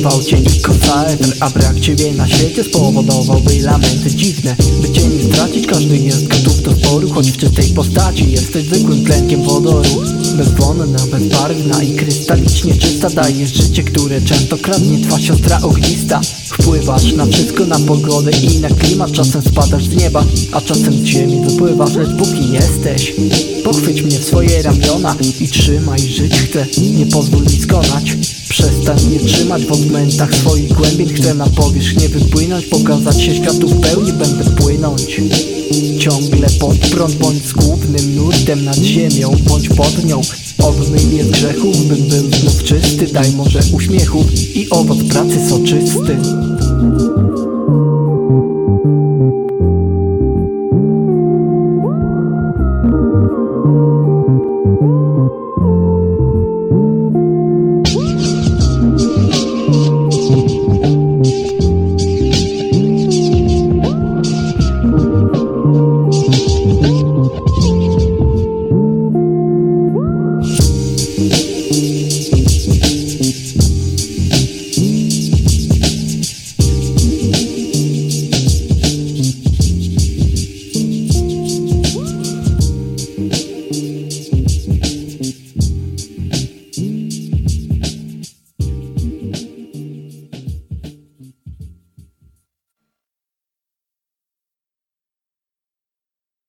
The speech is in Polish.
gwałcie i kocaetr A brak ciebie na świecie spowodowałby lamenty dziwne By cię nie stracić, każdy jest gotów do sporu Choć w czystej postaci jesteś zwykłym tlenkiem wodoru. Bezwonna, bezbarwna i krystalicznie czysta Dajesz życie, które często kradnie. Twa siostra ognista Wpływasz na wszystko, na pogodę i na klimat. Czasem spadasz z nieba, a czasem z ziemi wypływasz Lecz póki jesteś, pochwyć mnie w swoje ramiona I trzymaj, żyć chcę, nie pozwól mi skonać Przestań mnie trzymać w odmętach swoich głębin Chcę na powierzchnię wypłynąć, pokazać się światu w pełni. Będę płynąć Ciągle pod prąd, bądź z głównym nurtem nad ziemią, bądź pod nią. Obmyj mnie z grzechów, bym był znów czysty. Daj może uśmiechów i owoc pracy soczysty